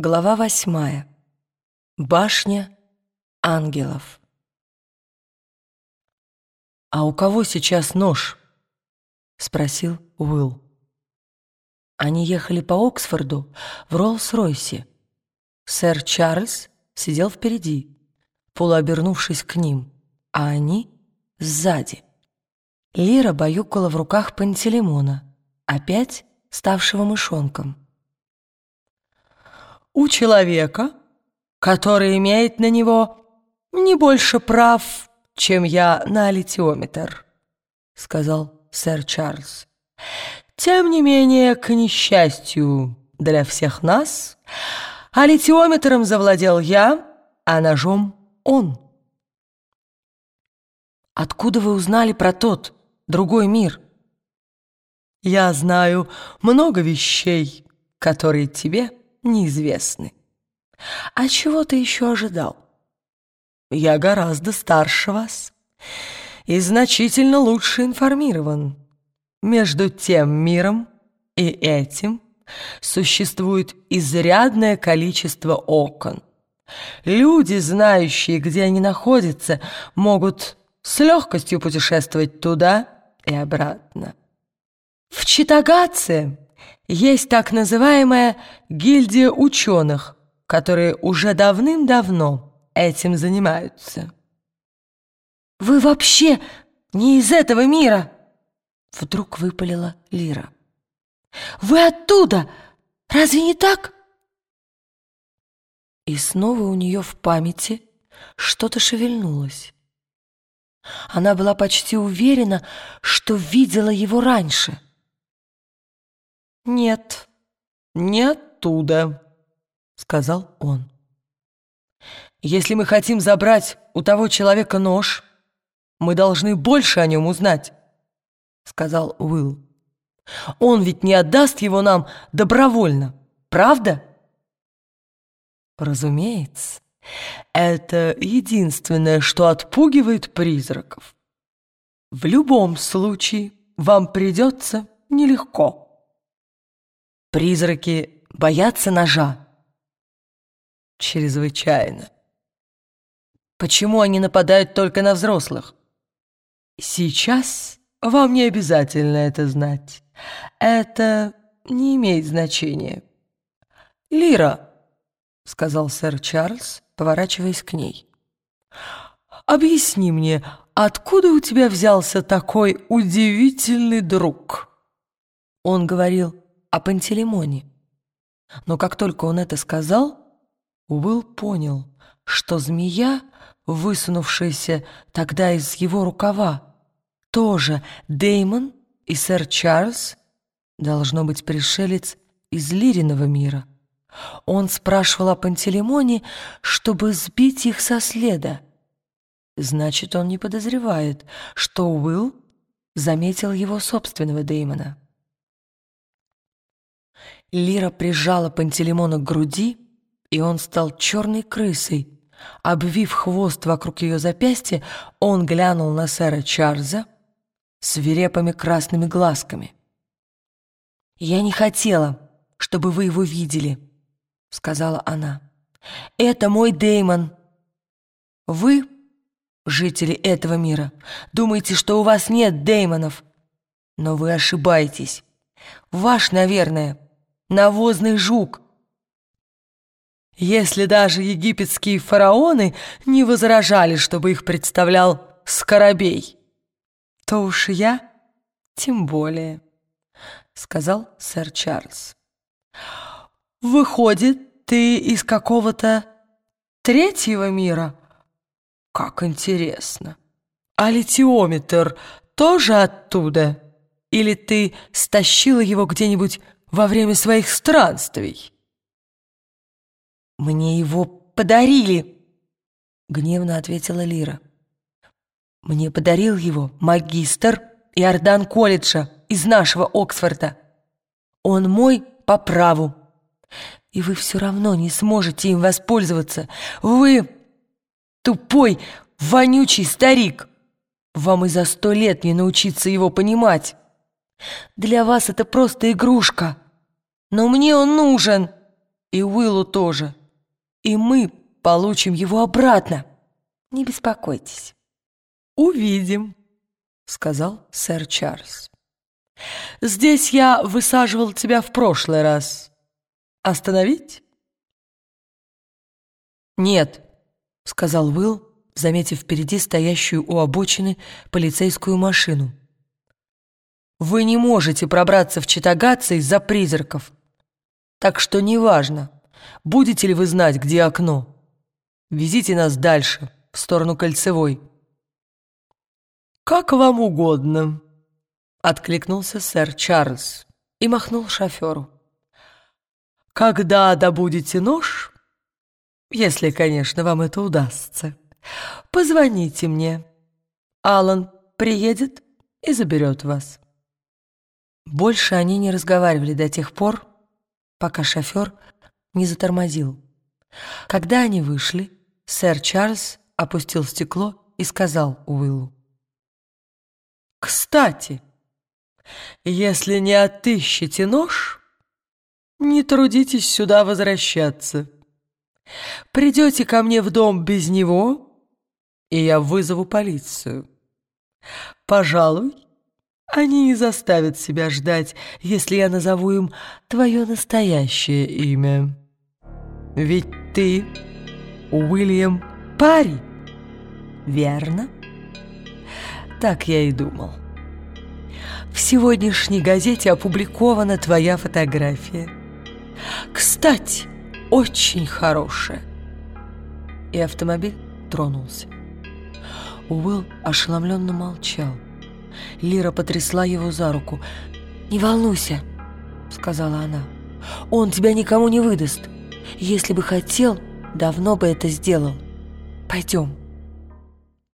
Глава восьмая. Башня ангелов. «А у кого сейчас нож?» — спросил Уилл. Они ехали по Оксфорду в Роллс-Ройсе. Сэр Чарльз сидел впереди, полуобернувшись к ним, а они — сзади. Лира баюкала в руках Пантелеймона, опять ставшего мышонком. «У человека, который имеет на него не больше прав, чем я на литиометр», — сказал сэр Чарльз. «Тем не менее, к несчастью для всех нас, а литиометром завладел я, а ножом он». «Откуда вы узнали про тот, другой мир?» «Я знаю много вещей, которые тебе неизвестны. А чего ты еще ожидал? Я гораздо старше вас и значительно лучше информирован. Между тем миром и этим существует изрядное количество окон. Люди, знающие, где они находятся, могут с легкостью путешествовать туда и обратно. В Читагаце есть так называемая гильдия ученых, которые уже давным-давно этим занимаются. «Вы вообще не из этого мира!» Вдруг выпалила Лира. «Вы оттуда! Разве не так?» И снова у нее в памяти что-то шевельнулось. Она была почти уверена, что видела его раньше — «Нет, не оттуда», — сказал он. «Если мы хотим забрать у того человека нож, мы должны больше о нем узнать», — сказал Уилл. «Он ведь не отдаст его нам добровольно, правда?» «Разумеется, это единственное, что отпугивает призраков. В любом случае вам придется нелегко». Призраки боятся ножа? Чрезвычайно. Почему они нападают только на взрослых? Сейчас вам не обязательно это знать. Это не имеет значения. Лира, сказал сэр Чарльз, поворачиваясь к ней. Объясни мне, откуда у тебя взялся такой удивительный друг? Он говорил о Пантелеймоне. Но как только он это сказал, Уилл понял, что змея, высунувшаяся тогда из его рукава, тоже Деймон и сэр Чарльз, должно быть пришелец из Лириного мира. Он спрашивал о Пантелеймоне, чтобы сбить их со следа. Значит, он не подозревает, что Уилл заметил его собственного Деймона. Лира прижала Пантелеймона к груди, и он стал черной крысой. Обвив хвост вокруг ее запястья, он глянул на сэра Чарльза свирепыми красными глазками. «Я не хотела, чтобы вы его видели», — сказала она. «Это мой Деймон. Вы, жители этого мира, думаете, что у вас нет Деймонов, но вы ошибаетесь. Ваш, наверное, — навозный жук. Если даже египетские фараоны не возражали, чтобы их представлял скоробей, то уж я тем более, — сказал сэр Чарльз. Выходит, ты из какого-то третьего мира? Как интересно. А литиометр тоже оттуда? Или ты стащила его где-нибудь во время своих странствий. «Мне его подарили!» — гневно ответила Лира. «Мне подарил его магистр Иордан колледжа из нашего Оксфорда. Он мой по праву. И вы все равно не сможете им воспользоваться. Вы тупой, вонючий старик. Вам и за сто лет не научиться его понимать». Для вас это просто игрушка, но мне он нужен. И Уиллу тоже. И мы получим его обратно. Не беспокойтесь. Увидим, сказал сэр Чарльз. Здесь я высаживал тебя в прошлый раз. Остановить? Нет, сказал Уилл, заметив впереди стоящую у обочины полицейскую машину. Вы не можете пробраться в Читагатце из-за призраков. Так что неважно, будете ли вы знать, где окно. Везите нас дальше, в сторону Кольцевой. «Как вам угодно», — откликнулся сэр Чарльз и махнул шоферу. «Когда добудете нож, если, конечно, вам это удастся, позвоните мне. Алан приедет и заберет вас». Больше они не разговаривали до тех пор, пока шофер не затормозил. Когда они вышли, сэр Чарльз опустил стекло и сказал Уиллу. «Кстати, если не отыщете нож, не трудитесь сюда возвращаться. Придете ко мне в дом без него, и я вызову полицию. Пожалуй, они не заставят себя ждать, если я назову им твое настоящее имя. Ведь ты Уильям Парри, верно? Так я и думал. В сегодняшней газете опубликована твоя фотография. Кстати, очень хорошая. И автомобиль тронулся. Уилл ошеломленно молчал. Лира потрясла его за руку. «Не волнуйся», — сказала она. «Он тебя никому не выдаст. Если бы хотел, давно бы это сделал. Пойдем».